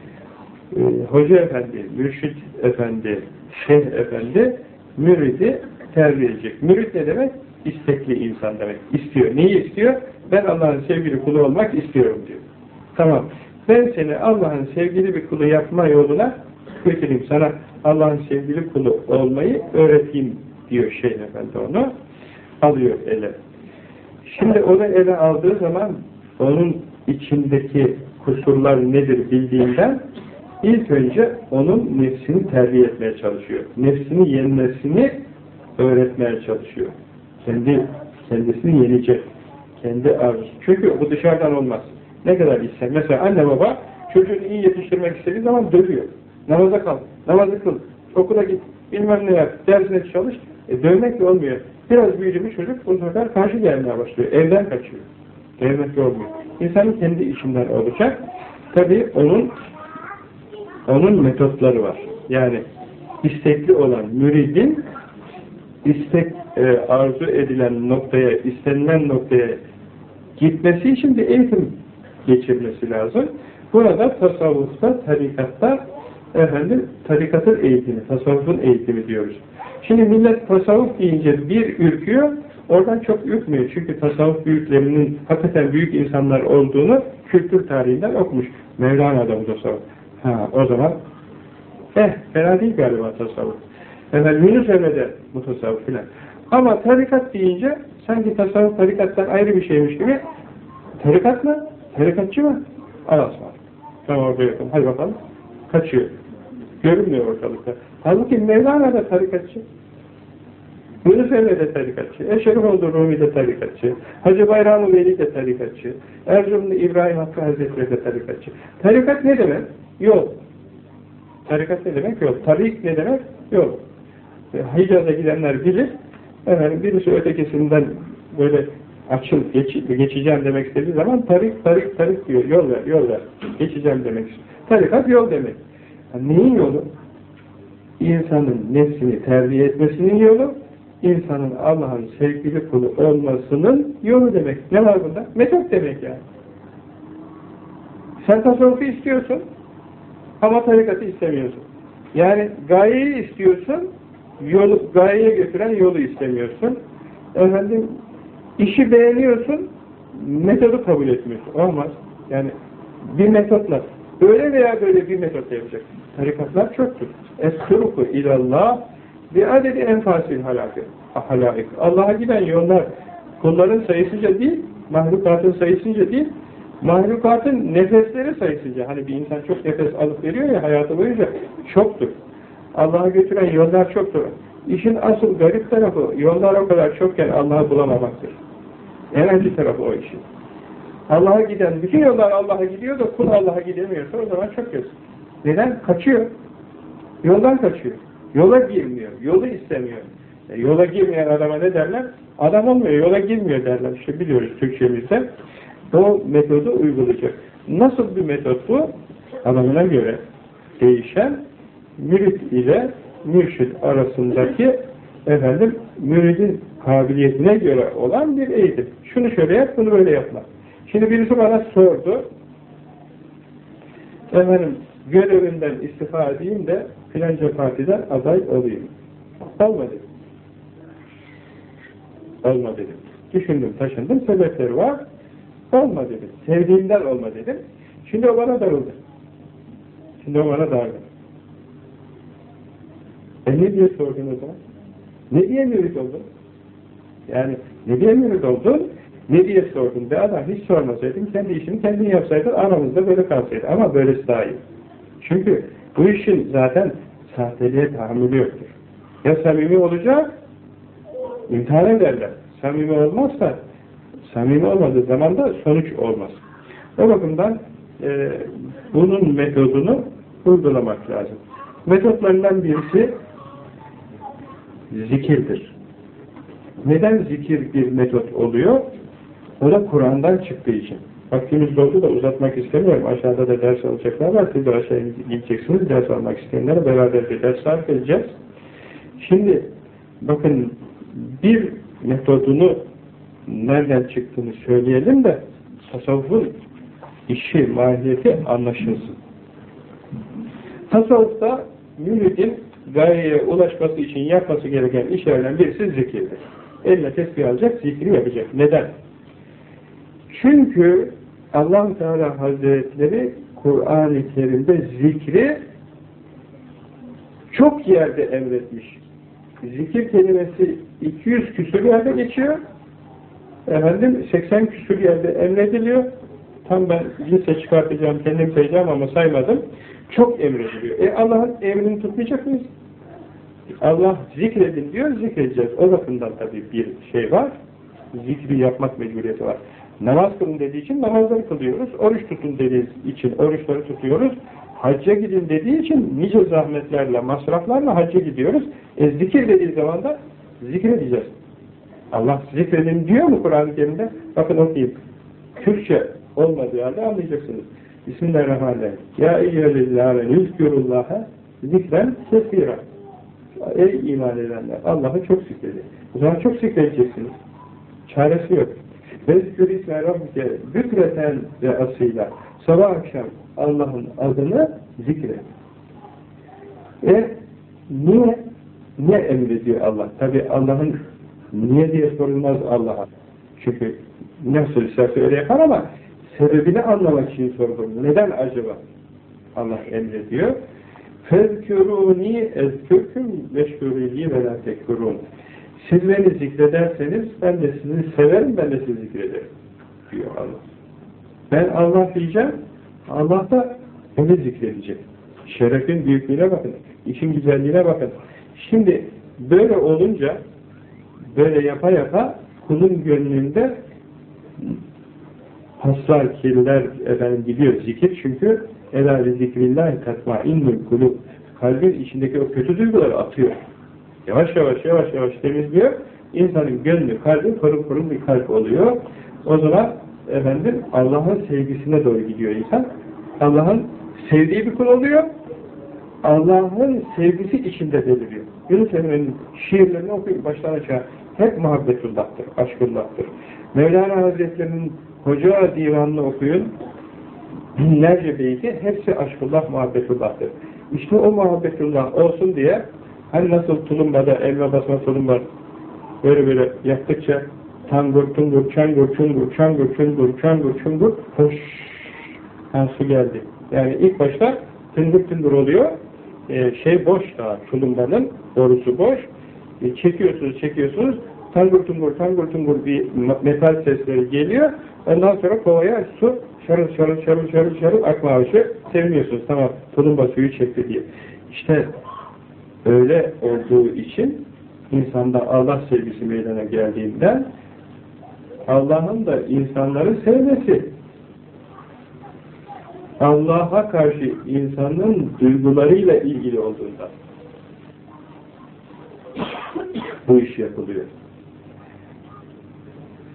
e, hoca efendi, mürşit efendi, şeyh efendi müridi terbiye edecek. Mürit ne demek? İstekli insan demek. İstiyor. Neyi istiyor? Ben Allah'ın sevgili kulu olmak istiyorum diyor. Tamam. Ben seni Allah'ın sevgili bir kulu yapma yoluna götüreyim. Sana Allah'ın sevgili kulu olmayı öğreteyim diyor Şeyh Efendi onu. Alıyor ele. Şimdi onu ele aldığı zaman onun içindeki kusurlar nedir bildiğinden ilk önce onun nefsini terbiye etmeye çalışıyor. Nefsini yenmesini öğretmeye çalışıyor. Kendi kendisini yenecek. Kendi arzusu. Çünkü bu dışarıdan olmaz. Ne kadar ister. Mesela anne baba çocuğunu iyi yetiştirmek istediği zaman dövüyor. Namaza kal, namazı kıl, okula git, bilmem ne yap, dersine çalış. E, dövmekle olmuyor. Biraz büyüdü bir çocuk bu sefer karşı gelmeye başlıyor. Evden kaçıyor. Dövmekle olmuyor. İnsanın kendi içinden olacak. Tabi onun onun metotları var. Yani istekli olan müridin istek e, arzu edilen noktaya, istenilen noktaya gitmesi için bir eğitim geçirmesi lazım. Burada tasavvufta, tarikatta efendim tarikatın eğitimi, tasavvufun eğitimi diyoruz. Şimdi millet tasavvuf deyince bir ürküyor, oradan çok ürkmüyor. Çünkü tasavvuf büyüklerinin hakikaten büyük insanlar olduğunu kültür tarihinden okumuş. Mevlana'da bu tasavvuf. Ha, o zaman eh, fena değil galiba tasavvuf. Efendim Yunus Emre'de bu tasavvuf filan. Ama tarikat deyince sanki tasavvuf tarikattan ayrı bir şeymiş gibi tarikat mı? Tarikatçı mı? Aras var. Tamam orada yakın. Hadi bakalım. Kaçıyor. Görünmüyor ortalıkta. Halbuki Mevlana da tarikatçı. Yunus Emre de tarikatçı. Eşerifoğlu Rumi de tarikatçı. Hacı Bayram-ı Veli de tarikatçı. Erzurumlu İbrahim Hakkı Hazretleri de tarikatçı. Tarikat ne demek? Yol. Tarikat ne demek? Yol. Tarik ne demek? Yol. Hicaz'a gidenler bilir. Efendim, birisi ötekisinden böyle açıl, geç, geçeceğim demek istediği zaman tarik, tarik, tarik diyor. Yol ver, yol ver. Geçeceğim demek istiyor. Tarikat yol demek. Yani neyin yolu? İnsanın nefsini terbiye etmesinin yolu, insanın Allah'ın sevgili kulu olmasının yolu demek. Ne var bunda? Metot demek yani. Sen tasavvufu istiyorsun ama tarikatı istemiyorsun. Yani gayeyi istiyorsun, yolu, gayeye götüren yolu istemiyorsun. Efendim, işi beğeniyorsun, metodu kabul etmiyorsun. Olmaz. Yani bir metotla, böyle veya böyle bir metotla yapacak. Tarikatlar çoktur. Es-turuku ilallah Bir adedi enfasil halaik. Allah'a giden yollar kulların sayısınca değil, mahlukatın sayısınca değil, mahlukatın nefesleri sayısınca. Hani bir insan çok nefes alıp veriyor ya hayatı boyunca çoktur. Allah'a götüren yollar çoktur. İşin asıl garip tarafı yollar o kadar çokken Allah'ı bulamamaktır. En acı tarafı o işin. Allah'a giden, bütün yollar Allah'a gidiyor da kul Allah'a gidemiyorsa o zaman çok yazık. Neden? Kaçıyor. Yoldan kaçıyor. Yola girmiyor. Yolu istemiyor. E, yola girmeyen adama ne derler? Adam olmuyor, yola girmiyor derler. İşte biliyoruz Türkçemizde. O metodu uygulayacak. Nasıl bir metot bu? Adamına göre değişen mürit ile mürşid arasındaki efendim müridin kabiliyetine göre olan bir eğitim. Şunu şöyle yap, bunu böyle yapma. Şimdi birisi bana sordu. Efendim görevinden istifa edeyim de filanca partiden aday olayım. Olma dedim. Olma dedim. Düşündüm, taşındım, sebepleri var. Olma dedim. Sevdiğimden olma dedim. Şimdi o bana darıldı. Şimdi o bana darıldı. E ne diye sordun o zaman? Ne diye mürit oldun? Yani ne diye mürit oldun? Ne diye sordun? Be adam hiç sormasaydın, kendi işini kendin yapsaydın, aramızda böyle kalsaydı. Ama böylesi daha iyi. Çünkü bu işin zaten sahteliğe tahammülü yoktur. Ya samimi olacak, imtihan ederler. Samimi olmazsa, samimi olmadığı zaman da sonuç olmaz. O bakımdan e, bunun metodunu uygulamak lazım. Metotlarından birisi zikirdir. Neden zikir bir metot oluyor? O da Kur'an'dan çıktığı için. Vaktimiz doldu da uzatmak istemiyorum. Aşağıda da ders alacaklar var. Siz de aşağıya gideceksiniz. Ders almak isteyenlere beraber bir ders sarf edeceğiz. Şimdi bakın bir metodunu nereden çıktığını söyleyelim de tasavvufun işi, mahiyeti anlaşılsın. Tasavvufta müridin gayeye ulaşması için yapması gereken işlerden birisi zikirdir. Eline tesbih alacak, zikri yapacak. Neden? Çünkü allah Teala Hazretleri Kur'an-ı Kerim'de zikri çok yerde emretmiş. Zikir kelimesi 200 küsur yerde geçiyor. Efendim 80 küsur yerde emrediliyor. Tam ben lise çıkartacağım, kendim sayacağım ama saymadım. Çok emrediliyor. E Allah'ın emrini tutmayacak mıyız? Allah zikredin diyor, zikredeceğiz. O bakımdan tabii bir şey var. Zikri yapmak mecburiyeti var. Namaz kılın dediği için namazları kılıyoruz. Oruç tutun dediği için oruçları tutuyoruz. Hacca gidin dediği için nice zahmetlerle, masraflarla hacca gidiyoruz. E zikir dediği zaman da zikredeceğiz. Allah zikredin diyor mu Kur'an-ı Kerim'de? Bakın okuyayım. Türkçe olmadığı halde anlayacaksınız. Bismillahirrahmanirrahim. Ya eyyühellezâle yüzkürullâhe zikren kesîrâ. Ey iman edenler! Allah'ı çok zikredin. O zaman çok zikredeceksiniz. Çaresi yok. Vezkür isme rabbike bükreten ve asıyla sabah akşam Allah'ın adını zikret. E niye? Ne emrediyor Allah? Tabi Allah'ın niye diye sorulmaz Allah'a. Çünkü nasıl isterse öyle yapar ama sebebini anlamak için sorulur. Neden acaba? Allah emrediyor. فَذْكُرُونِي اَذْكُرْكُمْ وَشْكُرُونِي وَلَا تَكْفُرُونَ siz beni zikrederseniz ben de sizi severim, ben de sizi zikrederim diyor Allah. Ben Allah diyeceğim, Allah da beni zikredecek. Şerefin büyüklüğüne bakın, işin güzelliğine bakın. Şimdi böyle olunca, böyle yapa yapa kulun gönlünde haslar, kirler efendim gidiyor zikir çünkü elâli zikrillahi tatmainnul kulub kalbin içindeki o kötü duyguları atıyor. Yavaş yavaş yavaş yavaş temizliyor. İnsanın gönlü, kalbi pırıl pırıl bir kalp oluyor. O zaman efendim Allah'ın sevgisine doğru gidiyor insan. Allah'ın sevdiği bir kul oluyor. Allah'ın sevgisi içinde beliriyor. Yunus Emre'nin şiirlerini okuyun baştan aşağı. Hep muhabbetullah'tır, aşkullah'tır. Mevlana Hazretleri'nin Hoca divanını okuyun. Binlerce beyti hepsi aşkullah, muhabbetullah'tır. İşte o muhabbetullah olsun diye hani nasıl tulumbada elma basma tulumba böyle böyle yaktıkça tangur tungur çangur çungur çangur çungur çangur çungur hoş ha, su geldi. Yani ilk başta tındır tındır oluyor e, şey boş daha, tulumbanın borusu boş. E, çekiyorsunuz, çekiyorsunuz, tangur tungur, tangur tungur bir metal sesleri geliyor. Ondan sonra kovaya su şarıl şarıl şarıl şarıl şarıl akmaya başlıyor. Seviniyorsunuz, tamam tulumba suyu çekti diye. İşte öyle olduğu için insanda Allah sevgisi meydana geldiğinden Allah'ın da insanları sevmesi Allah'a karşı insanın duygularıyla ilgili olduğunda bu iş yapılıyor.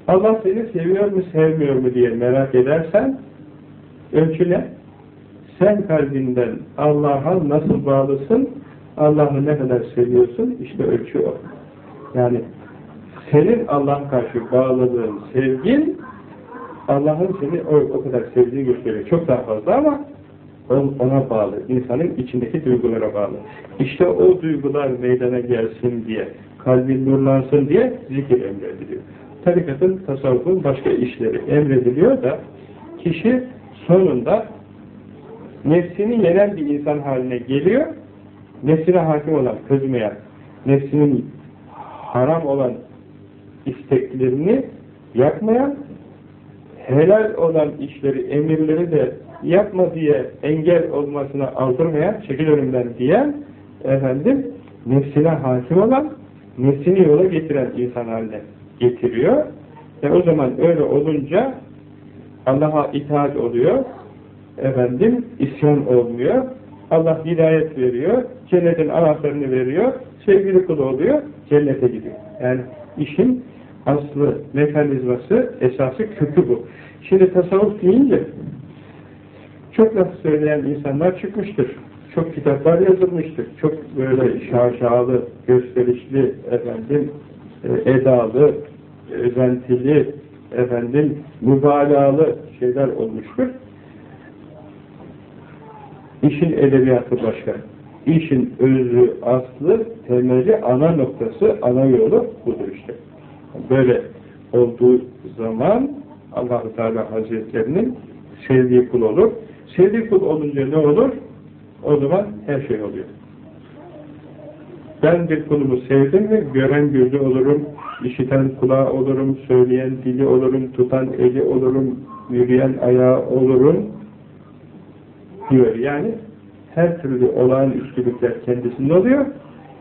Allah seni seviyor mu sevmiyor mu diye merak edersen ölçüle sen kalbinden Allah'a nasıl bağlısın Allah'ı ne kadar seviyorsun işte ölçü o. Yani senin Allah'a karşı bağlılığın, sevgin Allah'ın seni o, o kadar sevdiğini gösteriyor. Çok daha fazla ama ona bağlı. insanın içindeki duygulara bağlı. İşte o duygular meydana gelsin diye, kalbin nurlansın diye zikir emrediliyor. Tarikatın, tasavvufun başka işleri emrediliyor da kişi sonunda nefsini yenen bir insan haline geliyor. Nefsine hakim olan, kızmayan, nefsinin haram olan isteklerini yapmayan, helal olan işleri, emirleri de yapma diye engel olmasına aldırmayan, çekil önümden diyen, efendim, nefsine hakim olan, nefsini yola getiren insan haline getiriyor. E o zaman öyle olunca Allah'a itaat oluyor, efendim, isyan olmuyor, Allah hidayet veriyor, cennetin anahtarını veriyor, sevgili kulu oluyor, cennete gidiyor. Yani işin aslı, mekanizması, esası, kökü bu. Şimdi tasavvuf deyince çok laf söyleyen insanlar çıkmıştır. Çok kitaplar yazılmıştır. Çok böyle şaşalı, gösterişli, efendim, e, edalı, özentili, efendim, mübalağalı şeyler olmuştur. İşin edebiyatı başka. İşin özü, aslı, temeli, ana noktası, ana yolu budur işte. Böyle olduğu zaman allah Teala Hazretlerinin sevdiği kul olur. Sevdiği kul olunca ne olur? O zaman her şey oluyor. Ben bir kulumu sevdim mi gören gözü olurum, işiten kulağı olurum, söyleyen dili olurum, tutan eli olurum, yürüyen ayağı olurum diyor. Yani her türlü olağanüstülükler kendisinde oluyor.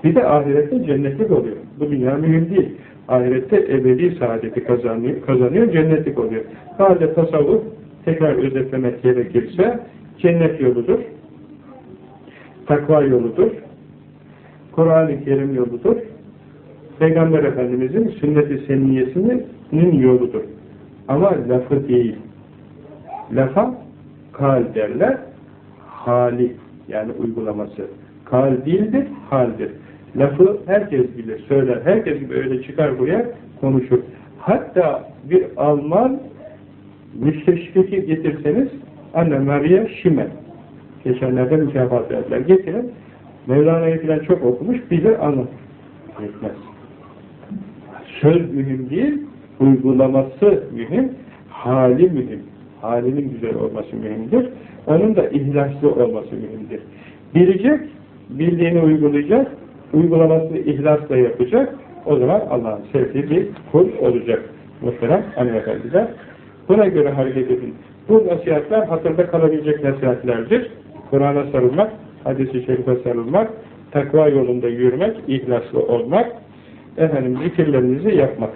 Bir de ahirette cennetlik oluyor. Bu dünya mühim değil. Ahirette ebedi saadeti kazanıyor, kazanıyor cennetlik oluyor. Halde tasavvuf tekrar özetlemek gerekirse cennet yoludur. Takva yoludur. Kur'an-ı Kerim yoludur. Peygamber Efendimizin sünnet-i senniyesinin yoludur. Ama lafı değil. Lafa kal derler. Hali yani uygulaması. Kal değildir, haldir. Lafı herkes bilir, söyler. Herkes gibi öyle çıkar buraya konuşur. Hatta bir Alman müsteşriki getirseniz Anne Maria Schimmel geçenlerde mükafat verdiler. Getirin. Mevlana'yı falan çok okumuş, bilir anlatır. Yetmez. Söz mühim değil, uygulaması mühim, hali mühim. Halinin güzel olması mühimdir. Onun da ihlaslı olması mühimdir. Bilecek, bildiğini uygulayacak, uygulamasını ihlasla yapacak, o zaman Allah'ın sevdiği bir kul olacak. Muhterem hanımefendiler. Buna göre hareket edin. Bu nasihatler hatırda kalabilecek nasihatlerdir. Kur'an'a sarılmak, hadis-i şerife sarılmak, takva yolunda yürümek, ihlaslı olmak, efendim zikirlerinizi yapmak.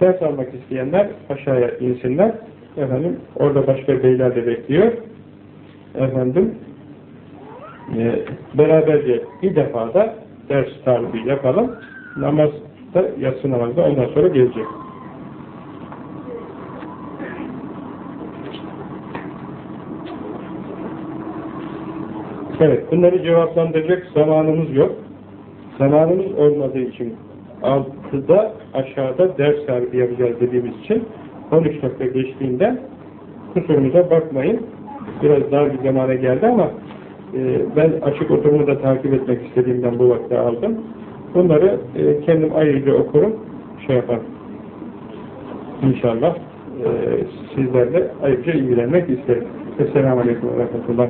Ders almak isteyenler aşağıya insinler. Efendim orada başka beyler de bekliyor. Efendim e, beraberce bir defa da ders tarihi yapalım. Namaz da yatsı namazda ondan sonra gelecek. Evet, bunları cevaplandıracak zamanımız yok. Zamanımız olmadığı için altıda aşağıda ders tarihi yapacağız dediğimiz için 13 dakika geçtiğinde kusurumuza bakmayın. Biraz daha bir zamana geldi ama e, ben açık oturumu da takip etmek istediğimden bu vakti aldım. Bunları e, kendim ayrıca okurum, şey yaparım. İnşallah e, sizlerle ayrıca ilgilenmek isterim. Esselamu Aleyküm ve Rahmetullah.